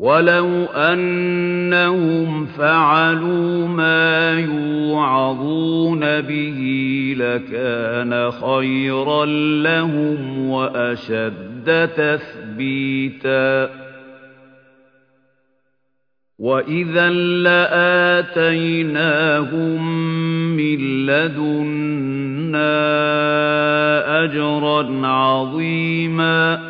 وَلَوْ أَنَّهُمْ فَعَلُوا مَا يُوعَظُونَ بِهِ لَكَانَ خَيْرًا لَّهُمْ وَأَشَدَّ تَثْبِيتًا وَإِذًا لَّآتَيْنَاهُم مِّن لَّدُنَّا أَجْرًا عَظِيمًا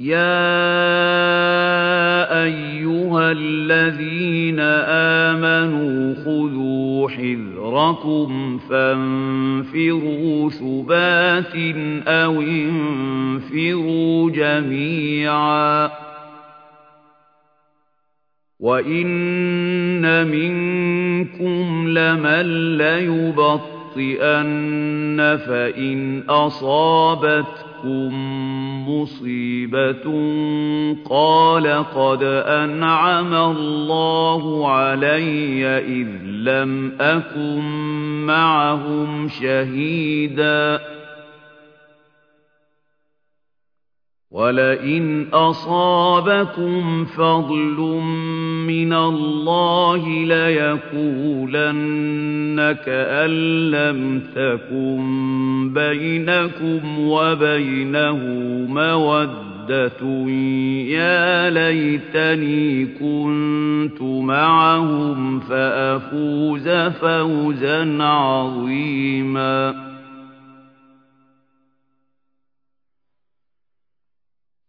يَا أَيُّهَا الَّذِينَ آمَنُوا خُذُوا حِذْرَكُمْ فَانفِرُوا ثُبَاتٍ أَوِ انفِرُوا جَمِيعًا وَإِنَّ مِنكُمْ لَمَن لَّيُبَطِّئَنَّ فَإِنْ أَصَابَتْكُم مُّصِيبَةٌ قَالَ قَدْ أَنْعَمَ اللَّهُ عَلَيَّ إِذْ لَمْ أَكُن مَّعَهُمْ شَهِيدًا وَلَئِنْ أَصَابَكُمْ فَضْلٌ مِّنَ اللَّهِ لَيَقُولَنَّ كَأَن لَّمْ تَكُن بَيْنَكُمْ وَبَيْنَهُ مَوَدَّةٌ يَا لَيْتَنِي كُنتُ مَعَهُمْ فَأَفُوزَ فَوْزًا عَظِيمًا